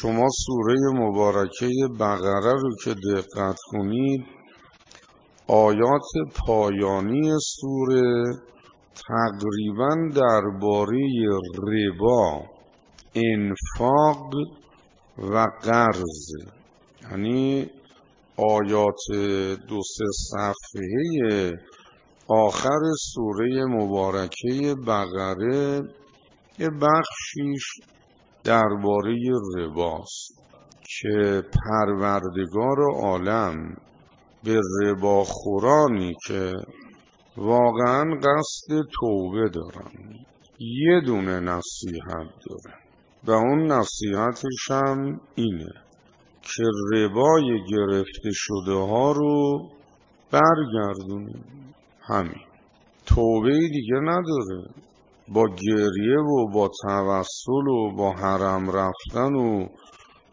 شما سوره مبارکه بقره رو که دقت کنید آیات پایانی سوره تقریبا درباره ربا انفاق و قرض. یعنی آیات دو سه صفحه آخر سوره مبارکه بقره یه بخشیش درباره رباست که پروردگار عالم به رباخورانی که واقعا قصد توبه دارن. یه دونه نصیحت داره. و اون نصیحتش هم اینه که ربای گرفته شده ها رو برگردونیم. همین. توبه دیگه نداره. با گریه و با توسل و با حرم رفتن و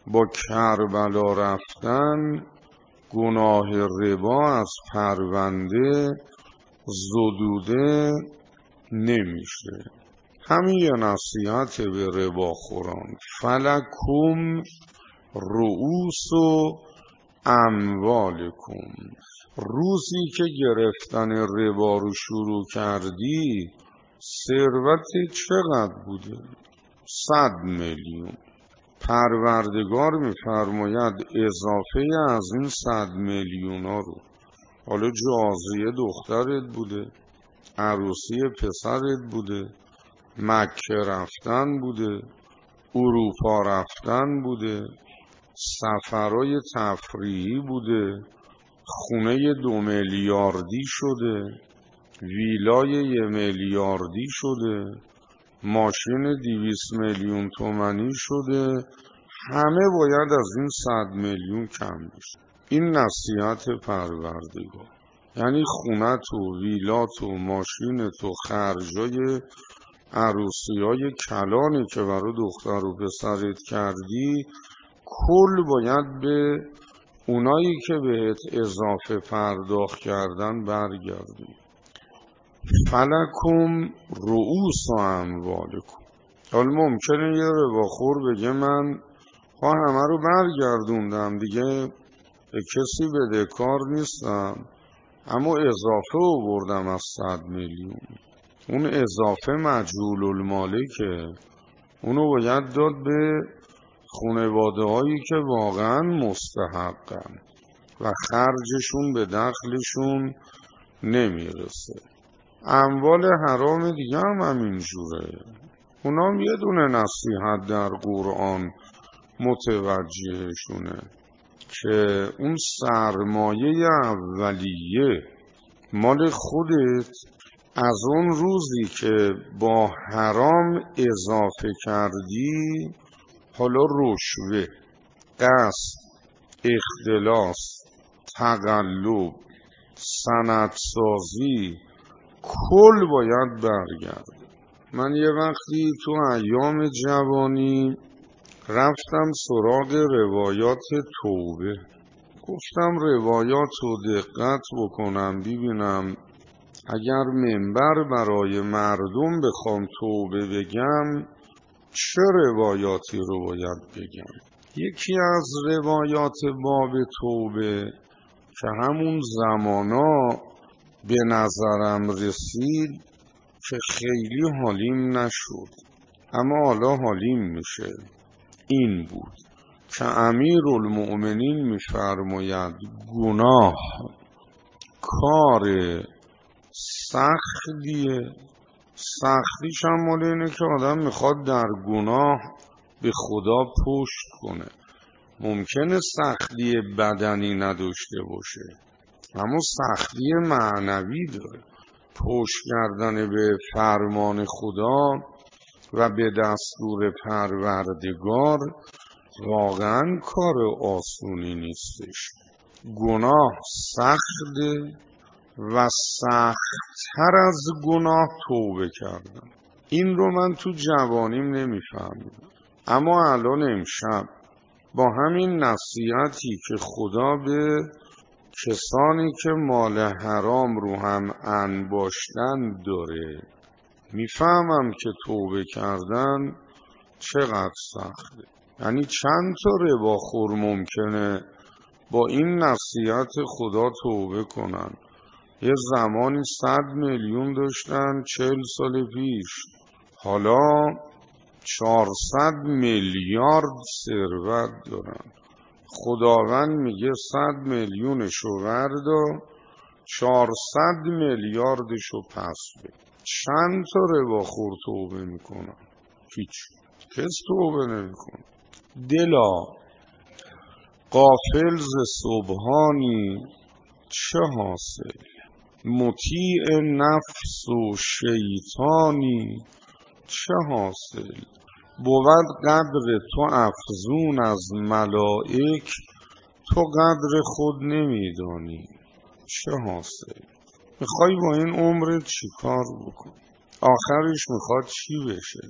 با کربلا رفتن گناه ربا از پرونده زدوده نمیشه. همین یه نصیحت به ربا خوران. فلکم رؤوس و اموالکم. روزی که گرفتن ربا رو شروع کردی ثروت چقدر بوده؟ صد میلیون. پروردگار میفرماید اضافه از این صد میلیون ها رو. حالا جازیه دخترت بوده عروسی پسرت بوده مکه رفتن بوده اروپا رفتن بوده سفرهای تفریحی بوده خونه دو میلیاردی شده. ویلای یه میلیاردی شده. ماشین دیویس میلیون تومنی شده. همه باید از این صد میلیون کم بشه. این نصیحت پروردگار. یعنی خونت و ویلات و ماشینت و خرجای عروسی های کلانی که برای دختر و پسرت کردی کل باید به اونایی که بهت اضافه پرداخت کردن برگردی. فلکم رؤوس و اموالکم حالا ممکنه یه رواخور بگه من ها همه رو برگردوندم. دیگه به کسی بدهکار نیستم. اما اضافه آوردم از صد میلیون. اون اضافه مجهول المالکه اونو باید داد به خانواده هایی که واقعا مستحقن و خرجشون به دخلشون نمی‌رسه. اموال حرام دیگه هم همینجوره اونام یه دونه نصیحت در قرآن متوجهشونه که اون سرمایه اولیه مال خودت از اون روزی که با حرام اضافه کردی حالا رشوه قصد اختلاس تقلب سندسازی کل باید برگرده من یه وقتی تو ایام جوانی رفتم سراغ روایات توبه. گفتم روایات رو دقت بکنم ببینم اگر منبر برای مردم بخوام توبه بگم چه روایاتی رو باید بگم؟ یکی از روایات باب توبه که همون زمانا به نظرم رسید که خیلی حالیم نشد. اما حالا حالیم میشه. این بود که امیر المؤمنین میفرماید گناه کار سختیه. سختیش هم مال اینه که آدم می‌خواد در گناه به خدا پشت کنه. ممکنه سختی بدنی نداشته باشه. اما سختی معنوی داره. پشت کردن به فرمان خدا و به دستور پروردگار واقعا کار آسونی نیستش. گناه سخته و سختتر از گناه توبه کردن. این رو من تو جوانیم نمیفهمیدم اما الان امشب با همین نصیحتی که خدا به کسانی که مال حرام رو هم انباشتن داره. می‌فهمم که توبه کردن چقدر سخته. یعنی چند تا رباخور ممکنه با این نصیحت خدا توبه کنن؟ یه زمانی صد میلیون داشتن چل سال پیش. حالا چهارصد میلیارد ثروت دارن. خداوند میگه صد میلیونشو وردا چهارصد میلیاردشو پس به چند تا رباخور توبه می‌کنن هیچ. کس توبه نمی‌کنه. دلا قافل ز صبحانی چه حاصل؟ مطیع نفس و شیطانی چه حاصل؟ بود قدر تو افزون از ملائک تو قدر خود نمیدانی. چه حاصل؟ می‌خوای با این عمر چیکار بکن آخرش می‌خواد چی بشه؟